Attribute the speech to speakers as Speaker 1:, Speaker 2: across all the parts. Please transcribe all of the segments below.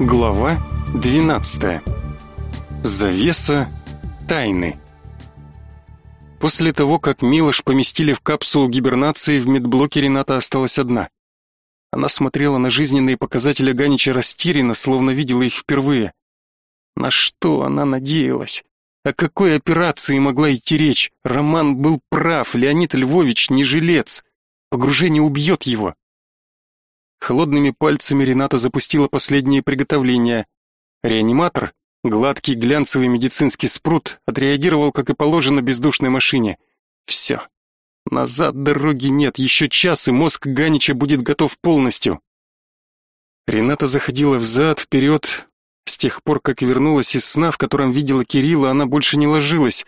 Speaker 1: Глава 12. Завеса тайны. После того, как Милош поместили в капсулу гибернации, в медблоке Рената осталась одна. Она смотрела на жизненные показатели Ганича растерянно, словно видела их впервые. На что она надеялась? О какой операции могла идти речь? Роман был прав, Леонид Львович не жилец. Погружение убьет его. Холодными пальцами Рената запустила последние приготовления. Реаниматор, гладкий глянцевый медицинский спрут, отреагировал, как и положено, бездушной машине. Все. Назад дороги нет, еще час, и мозг Ганича будет готов полностью. Рената заходила взад, вперед. С тех пор, как вернулась из сна, в котором видела Кирилла, она больше не ложилась.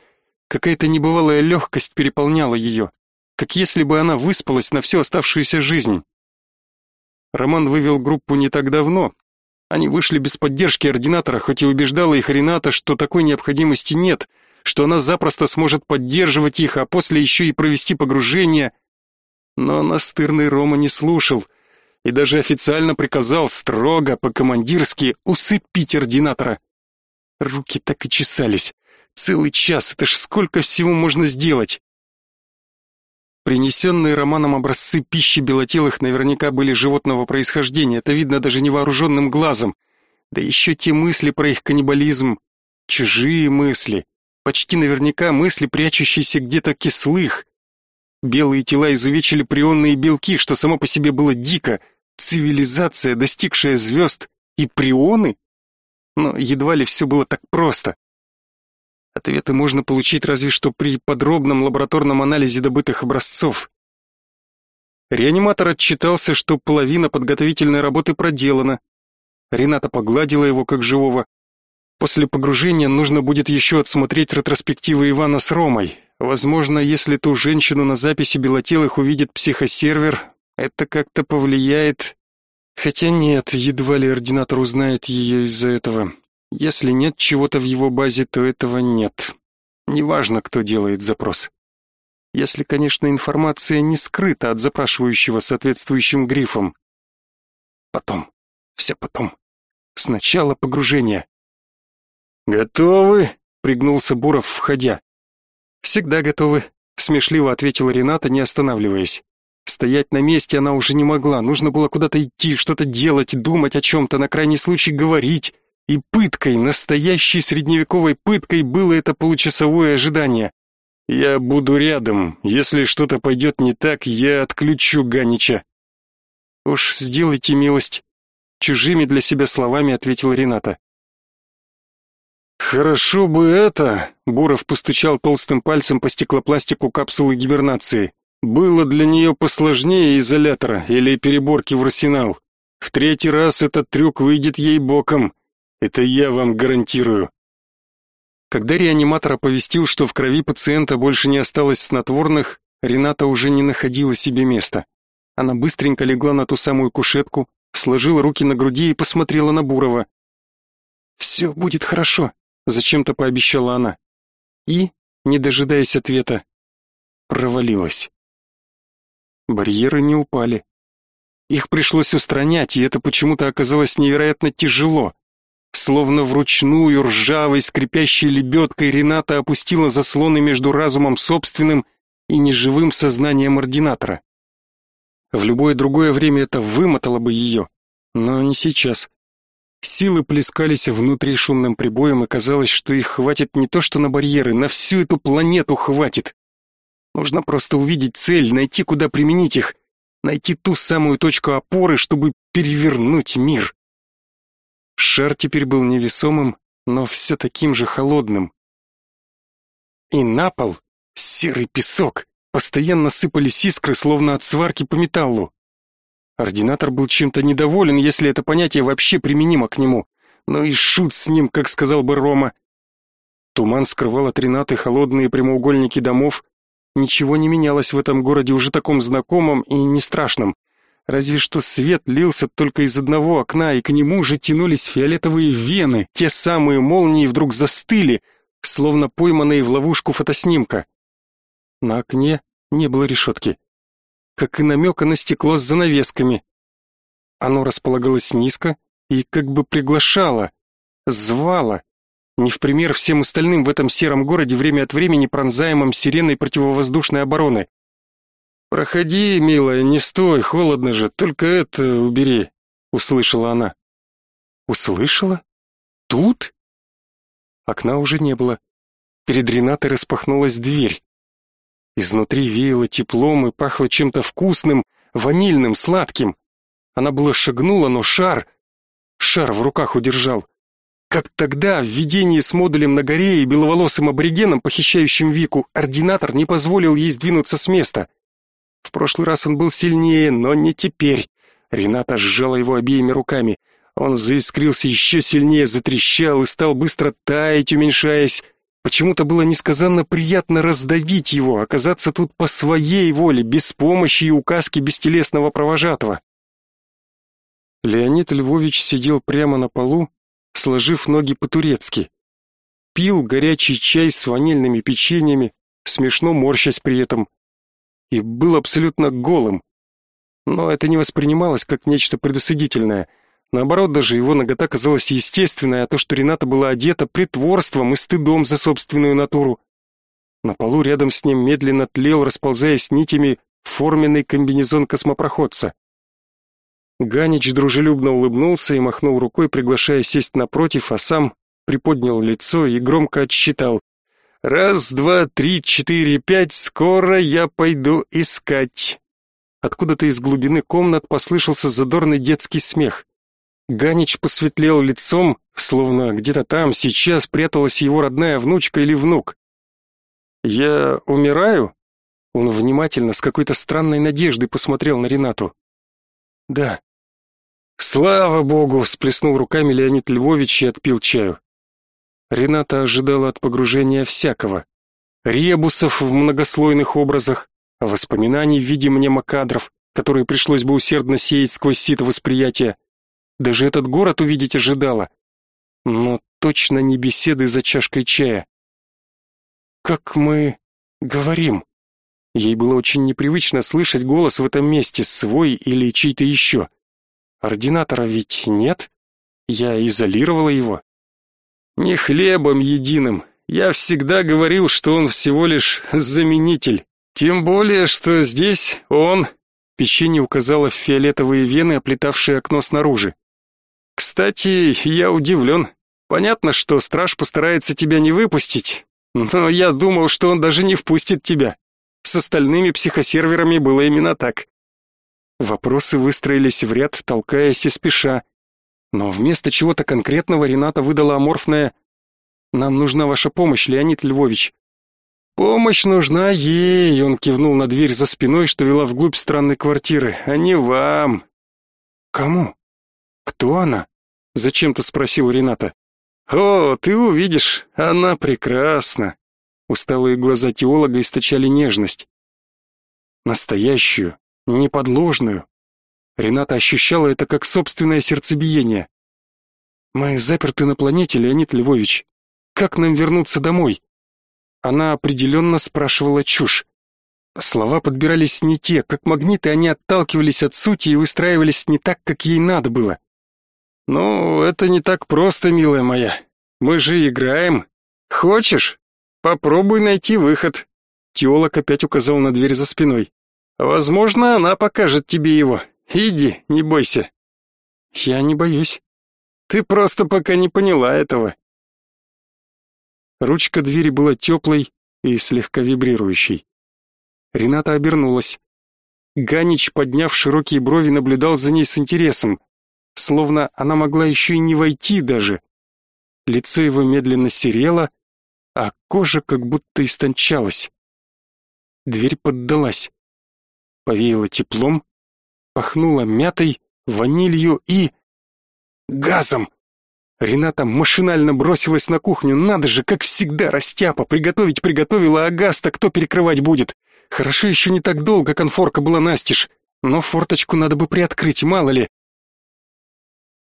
Speaker 1: Какая-то небывалая легкость переполняла ее, как если бы она выспалась на всю оставшуюся жизнь. Роман вывел группу не так давно. Они вышли без поддержки ординатора, хоть и убеждала их Рената, что такой необходимости нет, что она запросто сможет поддерживать их, а после еще и провести погружение. Но настырный Рома не слушал и даже официально приказал строго, по-командирски, усыпить ординатора. Руки так и чесались. Целый час, это ж сколько всего можно сделать? Принесенные Романом образцы пищи белотелых наверняка были животного происхождения, это видно даже невооруженным глазом. Да еще те мысли про их каннибализм. Чужие мысли. Почти наверняка мысли, прячущиеся где-то кислых. Белые тела изувечили прионные белки, что само по себе было дико. Цивилизация, достигшая звезд, и прионы? Но едва ли все было так просто. Ответы можно получить разве что при подробном лабораторном анализе добытых образцов. Реаниматор отчитался, что половина подготовительной работы проделана. Рената погладила его как живого. После погружения нужно будет еще отсмотреть ретроспективы Ивана с Ромой. Возможно, если ту женщину на записи белотелых увидит психосервер, это как-то повлияет. Хотя нет, едва ли ординатор узнает ее из-за этого. Если нет чего-то в его базе, то этого нет. Неважно, кто делает запрос. Если, конечно, информация не скрыта от запрашивающего соответствующим грифом. Потом. Все потом. Сначала погружение. «Готовы?» — пригнулся Буров, входя. «Всегда готовы», — смешливо ответила Рената, не останавливаясь. Стоять на месте она уже не могла, нужно было куда-то идти, что-то делать, думать о чем-то, на крайний случай говорить. И пыткой, настоящей средневековой пыткой было это получасовое ожидание. Я буду рядом. Если что-то пойдет не так, я отключу Ганича. Уж сделайте милость, чужими для себя словами ответила Рената. Хорошо бы это, Буров постучал толстым пальцем по стеклопластику капсулы гибернации. Было для нее посложнее изолятора или переборки в арсенал. В третий раз этот трюк выйдет ей боком. Это я вам гарантирую. Когда реаниматор оповестил, что в крови пациента больше не осталось снотворных, Рената уже не находила себе места. Она быстренько легла на ту самую кушетку, сложила руки на груди и посмотрела на Бурова. «Все будет хорошо», — зачем-то пообещала она. И, не дожидаясь ответа, провалилась. Барьеры не упали. Их пришлось устранять, и это почему-то оказалось невероятно тяжело. Словно вручную ржавой скрипящей лебедкой Рената опустила заслоны между разумом собственным и неживым сознанием ординатора. В любое другое время это вымотало бы ее, но не сейчас. Силы плескались внутри шумным прибоем, и казалось, что их хватит не то что на барьеры, на всю эту планету хватит. Нужно просто увидеть цель, найти, куда применить их, найти ту самую точку опоры, чтобы перевернуть мир. Шар теперь был невесомым, но все таким же холодным. И на пол серый песок, постоянно сыпались искры, словно от сварки по металлу. Ординатор был чем-то недоволен, если это понятие вообще применимо к нему. Но и шут с ним, как сказал бы Рома. Туман скрывал от Ренаты холодные прямоугольники домов. Ничего не менялось в этом городе уже таком знакомом и не страшном. Разве что свет лился только из одного окна, и к нему же тянулись фиолетовые вены, те самые молнии вдруг застыли, словно пойманные в ловушку фотоснимка. На окне не было решетки, как и намека на стекло с занавесками. Оно располагалось низко, и как бы приглашала, звала, не в пример всем остальным в этом сером городе время от времени пронзаемом сиреной противовоздушной обороны. «Проходи, милая, не стой, холодно же, только это убери», — услышала она. «Услышала? Тут?» Окна уже не было. Перед Ренатой распахнулась дверь. Изнутри веяло теплом и пахло чем-то вкусным, ванильным, сладким. Она была шагнула, но шар... Шар в руках удержал. Как тогда, в видении с модулем на горе и беловолосым аборигеном, похищающим Вику, ординатор не позволил ей сдвинуться с места. В прошлый раз он был сильнее, но не теперь. Рената сжала его обеими руками. Он заискрился еще сильнее, затрещал и стал быстро таять, уменьшаясь. Почему-то было несказанно приятно раздавить его, оказаться тут по своей воле, без помощи и указки бестелесного провожатого. Леонид Львович сидел прямо на полу, сложив ноги по-турецки. Пил горячий чай с ванильными печеньями, смешно морщась при этом. И был абсолютно голым. Но это не воспринималось как нечто предосудительное — Наоборот, даже его нагота казалась естественной, а то, что Рената была одета, притворством и стыдом за собственную натуру. На полу рядом с ним медленно тлел, расползаясь нитями, форменный комбинезон космопроходца. Ганич дружелюбно улыбнулся и махнул рукой, приглашая сесть напротив, а сам приподнял лицо и громко отсчитал. «Раз, два, три, четыре, пять, скоро я пойду искать». Откуда-то из глубины комнат послышался задорный детский смех. Ганич посветлел лицом, словно где-то там сейчас пряталась его родная внучка или внук. «Я умираю?» Он внимательно, с какой-то странной надеждой посмотрел на Ренату. «Да». «Слава богу!» — всплеснул руками Леонид Львович и отпил чаю. Рената ожидала от погружения всякого. Ребусов в многослойных образах, воспоминаний в виде мнемокадров, которые пришлось бы усердно сеять сквозь сито восприятия, даже этот город увидеть ожидала. Но точно не беседы за чашкой чая. Как мы говорим. Ей было очень непривычно слышать голос в этом месте, свой или чей-то еще. Ординатора ведь нет? Я изолировала его. Не хлебом единым. Я всегда говорил, что он всего лишь заменитель. Тем более, что здесь он... Печенье указала в фиолетовые вены, оплетавшие окно снаружи. Кстати, я удивлен. Понятно, что страж постарается тебя не выпустить, но я думал, что он даже не впустит тебя. С остальными психосерверами было именно так. Вопросы выстроились в ряд, толкаясь и спеша. Но вместо чего-то конкретного Рената выдала аморфное «Нам нужна ваша помощь, Леонид Львович». «Помощь нужна ей», — он кивнул на дверь за спиной, что вела вглубь странной квартиры, — «а не вам». «Кому?» «Кто она?» — зачем-то спросил Рената. «О, ты увидишь, она прекрасна!» Усталые глаза теолога источали нежность. Настоящую, неподложную. Рената ощущала это как собственное сердцебиение. «Мы заперты на планете, Леонид Львович. Как нам вернуться домой?» Она определенно спрашивала чушь. Слова подбирались не те, как магниты они отталкивались от сути и выстраивались не так, как ей надо было. «Ну, это не так просто, милая моя. Мы же играем. Хочешь? Попробуй найти выход». Теолог опять указал на дверь за спиной. «Возможно, она покажет тебе его. Иди, не бойся». «Я не боюсь. Ты просто пока не поняла этого». Ручка двери была теплой и слегка вибрирующей. Рената обернулась. Ганич, подняв широкие брови, наблюдал за ней с интересом словно она могла еще и не войти даже. Лицо его медленно серело, а кожа как будто истончалась. Дверь поддалась. Повеяло теплом, пахнуло мятой, ванилью и... газом. Рената машинально бросилась на кухню. Надо же, как всегда, растяпа. Приготовить приготовила, а газ-то кто перекрывать будет? Хорошо еще не так долго конфорка была настежь. Но форточку надо бы приоткрыть, мало ли.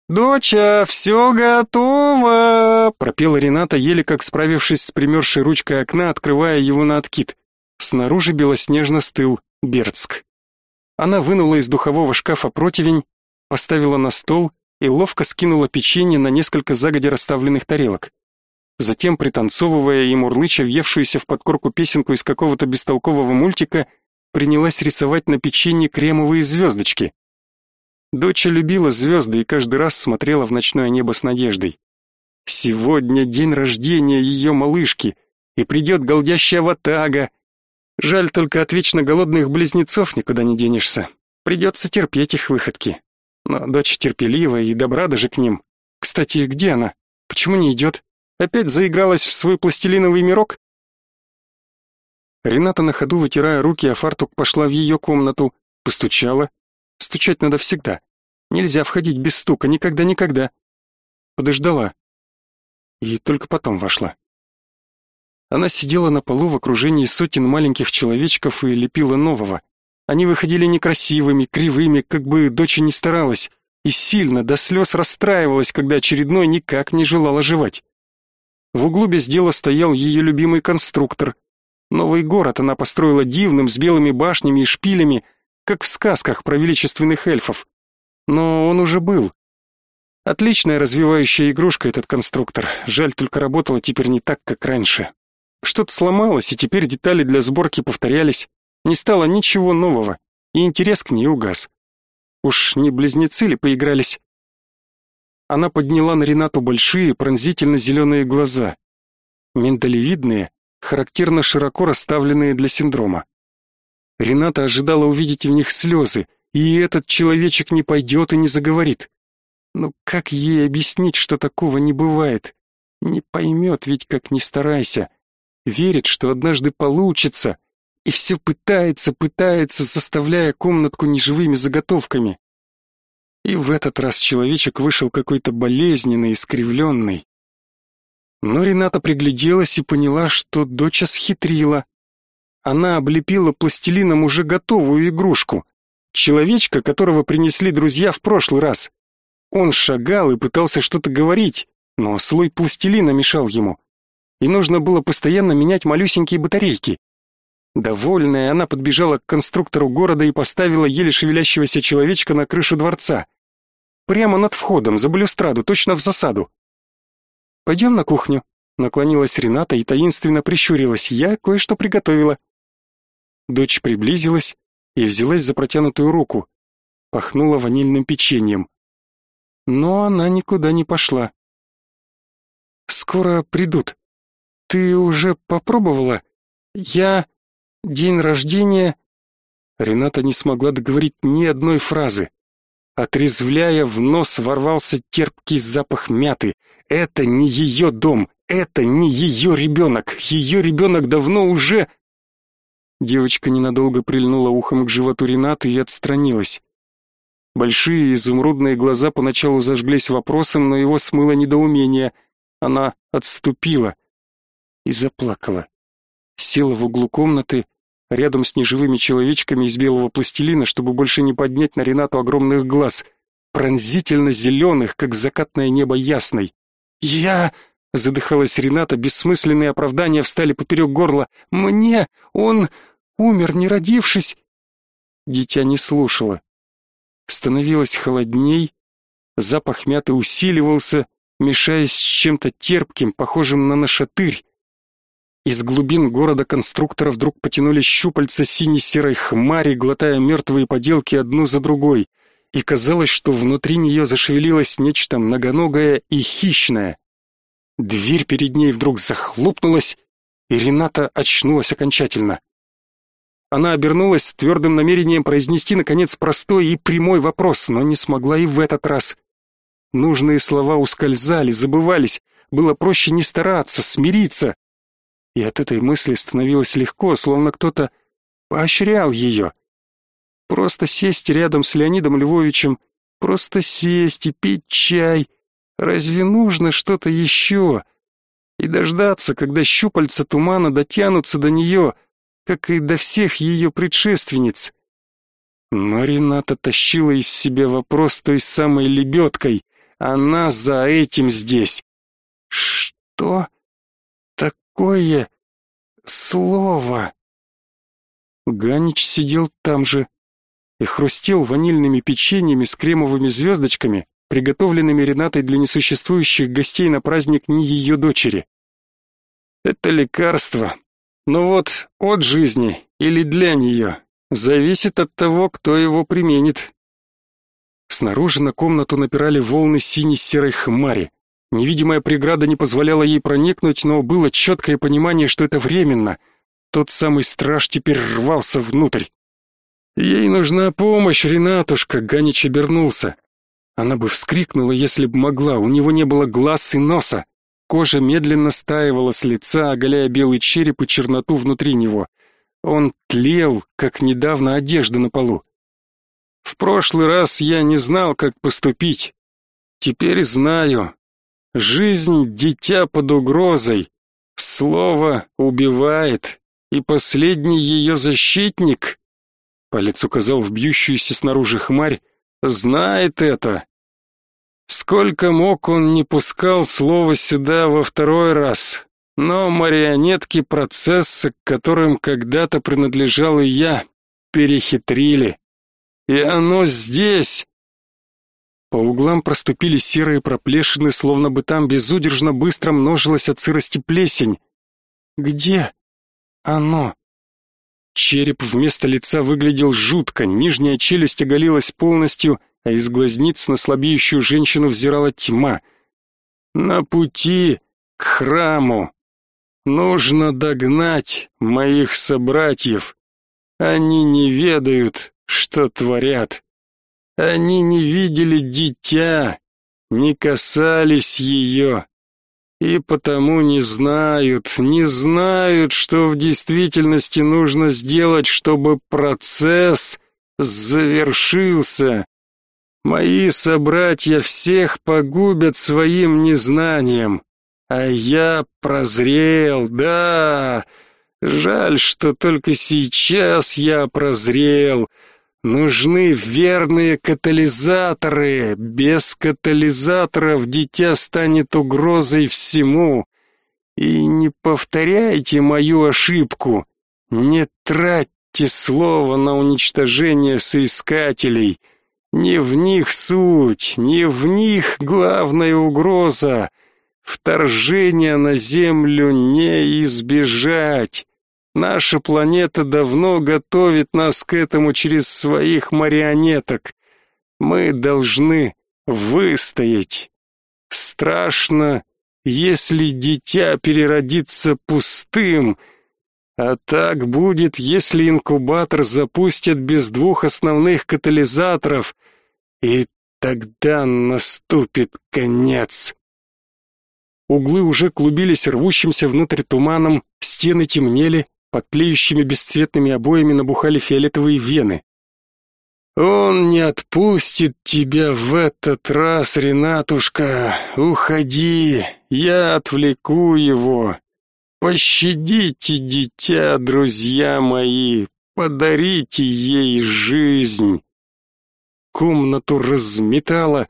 Speaker 1: «Доча, все готово!» — пропела Рената, еле как справившись с примерзшей ручкой окна, открывая его на откид. Снаружи белоснежно стыл Бердск. Она вынула из духового шкафа противень, поставила на стол, и ловко скинула печенье на несколько загодя расставленных тарелок. Затем, пританцовывая и мурлыча въевшуюся в подкорку песенку из какого-то бестолкового мультика, принялась рисовать на печенье кремовые звездочки. Доча любила звезды и каждый раз смотрела в ночное небо с надеждой. Сегодня день рождения ее малышки, и придет голдящая ватага. Жаль только от вечно голодных близнецов никуда не денешься. Придется терпеть их выходки. Но дочь терпелива и добра даже к ним. Кстати, где она? Почему не идет? Опять заигралась в свой пластилиновый мирок? Рената на ходу, вытирая руки о фартук, пошла в ее комнату, постучала. Стучать надо всегда. Нельзя входить без стука, никогда-никогда. Подождала. И только потом вошла. Она сидела на полу в окружении сотен маленьких человечков и лепила нового. Они выходили некрасивыми, кривыми, как бы дочь не старалась, и сильно до слез расстраивалась, когда очередной никак не желал оживать. В углу без дела стоял ее любимый конструктор. Новый город она построила дивным, с белыми башнями и шпилями, как в сказках про величественных эльфов. Но он уже был. Отличная развивающая игрушка этот конструктор. Жаль, только работала теперь не так, как раньше. Что-то сломалось, и теперь детали для сборки повторялись. Не стало ничего нового, и интерес к ней угас. Уж не близнецы ли поигрались? Она подняла на Ренату большие, пронзительно-зеленые глаза. Миндалевидные, характерно широко расставленные для синдрома. Рената ожидала увидеть в них слезы, и этот человечек не пойдет и не заговорит. Но как ей объяснить, что такого не бывает? Не поймет ведь, как ни старайся. Верит, что однажды получится, и все пытается, пытается, заставляя комнатку неживыми заготовками. И в этот раз человечек вышел какой-то болезненный, искривленный. Но Рената пригляделась и поняла, что дочь схитрила. Она облепила пластилином уже готовую игрушку. Человечка, которого принесли друзья в прошлый раз. Он шагал и пытался что-то говорить, но слой пластилина мешал ему. И нужно было постоянно менять малюсенькие батарейки. Довольная, она подбежала к конструктору города и поставила еле шевелящегося человечка на крышу дворца. Прямо над входом, за балюстраду, точно в засаду. «Пойдем на кухню», — наклонилась Рената и таинственно прищурилась. «Я кое-что приготовила». Дочь приблизилась и взялась за протянутую руку. Пахнула ванильным печеньем. Но она никуда не пошла. «Скоро придут. Ты уже попробовала? Я...» День рождения... Рената не смогла договорить ни одной фразы. Отрезвляя, в нос ворвался терпкий запах мяты. Это не ее дом, это не ее ребенок. Ее ребенок давно уже... Девочка ненадолго прильнула ухом к животу Ренаты и отстранилась. Большие изумрудные глаза поначалу зажглись вопросом, но его смыло недоумение. Она отступила и заплакала села в углу комнаты, рядом с неживыми человечками из белого пластилина, чтобы больше не поднять на Ренату огромных глаз, пронзительно зеленых, как закатное небо ясной. «Я...» — задыхалась Рената, бессмысленные оправдания встали поперек горла. «Мне... Он... умер, не родившись...» Дитя не слушало. Становилось холодней, запах мяты усиливался, мешаясь с чем-то терпким, похожим на нашатырь. Из глубин города конструктора вдруг потянулись щупальца сине-серой хмари, глотая мертвые поделки одну за другой, и казалось, что внутри нее зашевелилось нечто многоногое и хищное. Дверь перед ней вдруг захлопнулась, и Рената очнулась окончательно. Она обернулась с твердым намерением произнести, наконец, простой и прямой вопрос, но не смогла и в этот раз. Нужные слова ускользали, забывались, было проще не стараться, смириться, и от этой мысли становилось легко, словно кто-то поощрял ее. Просто сесть рядом с Леонидом Львовичем, просто сесть и пить чай. Разве нужно что-то еще? И дождаться, когда щупальца тумана дотянутся до нее, как и до всех ее предшественниц. Но Рената тащила из себя вопрос той самой лебедкой. Она за этим здесь. Что? Какое слово? Ганич сидел там же и хрустел ванильными печеньями с кремовыми звездочками, приготовленными Ренатой для несуществующих гостей на праздник ни ее дочери. Это лекарство. Но вот от жизни или для нее зависит от того, кто его применит. Снаружи на комнату напирали волны синей-серой хмари. Невидимая преграда не позволяла ей проникнуть, но было четкое понимание, что это временно. Тот самый страж теперь рвался внутрь. Ей нужна помощь, Ренатушка, Ганич обернулся. Она бы вскрикнула, если бы могла, у него не было глаз и носа. Кожа медленно стаивала с лица, оголяя белый череп и черноту внутри него. Он тлел, как недавно одежда на полу. В прошлый раз я не знал, как поступить. Теперь знаю. Жизнь дитя под угрозой. Слово убивает, и последний ее защитник, палец указал в бьющуюся снаружи хмарь, знает это. Сколько мог он не пускал слово сюда во второй раз, но марионетки процесса, к которым когда-то принадлежал и я, перехитрили. И оно здесь. По углам проступили серые проплешины, словно бы там безудержно быстро множилась от сырости плесень. Где оно? Череп вместо лица выглядел жутко, нижняя челюсть оголилась полностью, а из глазниц на слабеющую женщину взирала тьма. На пути к храму. Нужно догнать моих собратьев. Они не ведают, что творят. Они не видели дитя, не касались ее, и потому не знают, не знают, что в действительности нужно сделать, чтобы процесс завершился. Мои собратья всех погубят своим незнанием, а я прозрел, да. Жаль, что только сейчас я прозрел. Нужны верные катализаторы. Без катализаторов дитя станет угрозой всему. И не повторяйте мою ошибку. Не тратьте слово на уничтожение соискателей. Не в них суть, не в них главная угроза. Вторжение на Землю не избежать. Наша планета давно готовит нас к этому через своих марионеток. Мы должны выстоять. Страшно, если дитя переродится пустым, а так будет, если инкубатор запустят без двух основных катализаторов, и тогда наступит конец. Углы уже клубились рвущимся внутрь туманом, стены темнели, под тлеющими бесцветными обоями набухали фиолетовые вены. Он не отпустит тебя в этот раз, Ренатушка. Уходи, я отвлеку его. Пощадите дитя, друзья мои, подарите ей жизнь. Комнату разметало,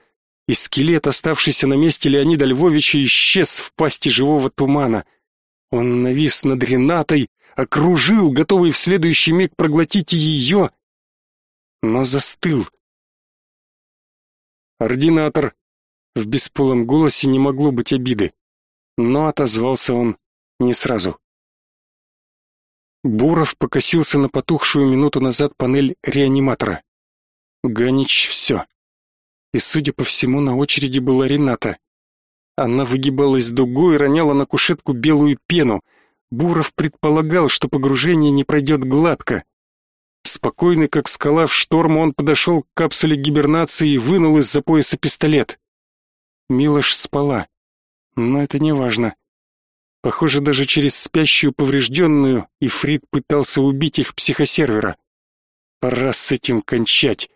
Speaker 1: и скелет, оставшийся на месте Леонида Львовича, исчез в пасти живого тумана. Он навис над Ренатой, окружил, готовый в следующий миг проглотить ее, но застыл. Ординатор. В бесполом голосе не могло быть обиды, но отозвался он не сразу. Буров покосился на потухшую минуту назад панель реаниматора. Ганич все. И, судя по всему, на очереди была Рената. Она выгибалась дугой и роняла на кушетку белую пену. Буров предполагал, что погружение не пройдет гладко. Спокойный, как скала в шторм, он подошел к капсуле гибернации и вынул из-за пояса пистолет. Милош спала, но это не важно. Похоже, даже через спящую поврежденную Ифрит пытался убить их психосервера. Пора с этим кончать.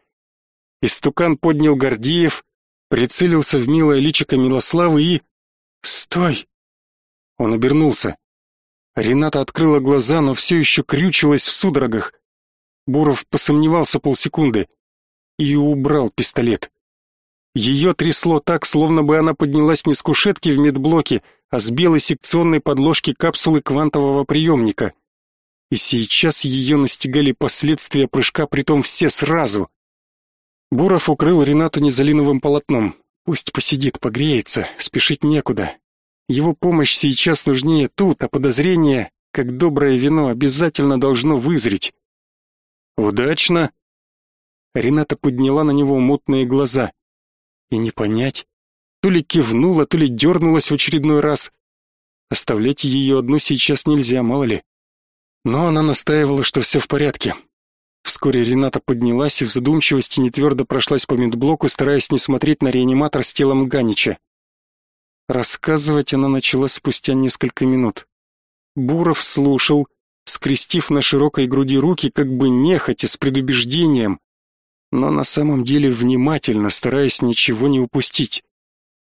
Speaker 1: Истукан поднял Гордиев, прицелился в милое личико Милославы и... «Стой!» Он обернулся. Рената открыла глаза, но все еще крючилась в судорогах. Буров посомневался полсекунды и убрал пистолет. Ее трясло так, словно бы она поднялась не с кушетки в медблоке, а с белой секционной подложки капсулы квантового приемника. И сейчас ее настигали последствия прыжка, притом все сразу. Буров укрыл Ренату незалиновым полотном, Пусть посидит, погреется, спешить некуда. Его помощь сейчас нужнее тут, а подозрение, как доброе вино, обязательно должно вызреть. Удачно. Рената подняла на него мутные глаза. И не понять, то ли кивнула, то ли дернулась в очередной раз. Оставлять ее одну сейчас нельзя, мало ли. Но она настаивала, что все в порядке. Вскоре Рената поднялась и в задумчивости нетвердо прошлась по медблоку, стараясь не смотреть на реаниматор с телом Ганича. Рассказывать она начала спустя несколько минут. Буров слушал, скрестив на широкой груди руки, как бы нехотя, с предубеждением, но на самом деле внимательно, стараясь ничего не упустить.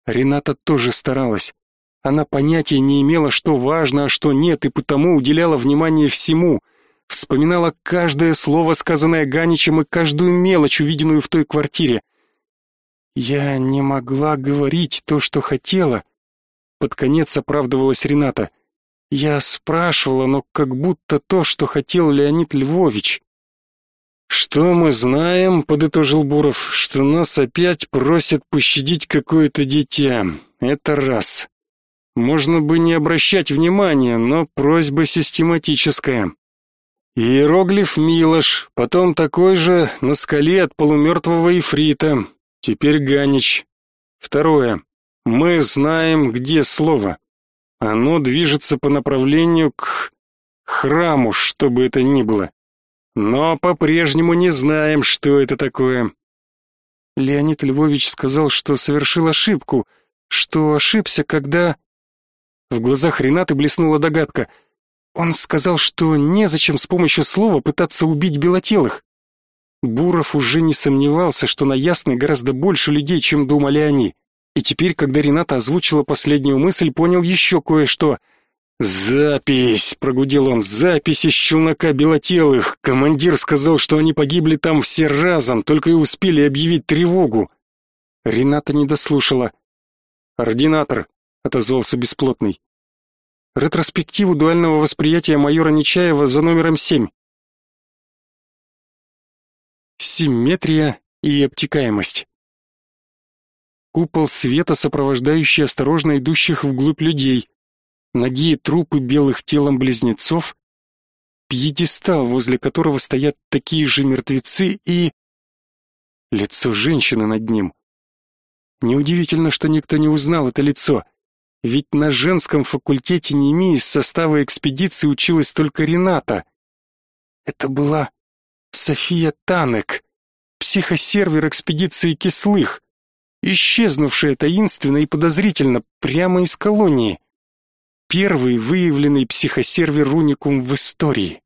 Speaker 1: Рената тоже старалась. Она понятия не имела, что важно, а что нет, и потому уделяла внимание всему. Вспоминала каждое слово, сказанное Ганичем, и каждую мелочь, увиденную в той квартире. «Я не могла говорить то, что хотела», — под конец оправдывалась Рената. «Я спрашивала, но как будто то, что хотел Леонид Львович». «Что мы знаем?» — подытожил Буров, — «что нас опять просят пощадить какое-то дитя. Это раз. Можно бы не обращать внимания, но просьба систематическая. Иероглиф Милош, потом такой же на скале от полумертвого ифрита. Теперь Ганич. Второе. Мы знаем, где слово. Оно движется по направлению к храму, что бы это ни было но по-прежнему не знаем, что это такое. Леонид Львович сказал, что совершил ошибку, что ошибся, когда... В глазах Ренаты блеснула догадка. Он сказал, что незачем с помощью слова пытаться убить белотелых. Буров уже не сомневался, что на Ясной гораздо больше людей, чем думали они. И теперь, когда Рената озвучила последнюю мысль, понял еще кое-что — «Запись!» — прогудел он. «Запись из челнока белотелых! Командир сказал, что они погибли там все разом, только и успели объявить тревогу!» Рената не дослушала. «Ординатор!» — отозвался бесплотный. «Ретроспективу дуального восприятия майора Нечаева за номером семь». Симметрия и обтекаемость. Купол света, сопровождающий осторожно идущих вглубь людей — ноги и трупы белых телом близнецов, пьедестал, возле которого стоят такие же мертвецы и... Лицо женщины над ним. Неудивительно, что никто не узнал это лицо, ведь на женском факультете НИМИ из состава экспедиции училась только Рената. Это была София Танек, психосервер экспедиции Кислых, исчезнувшая таинственно и подозрительно прямо из колонии первый выявленный психосервер Уникум в истории.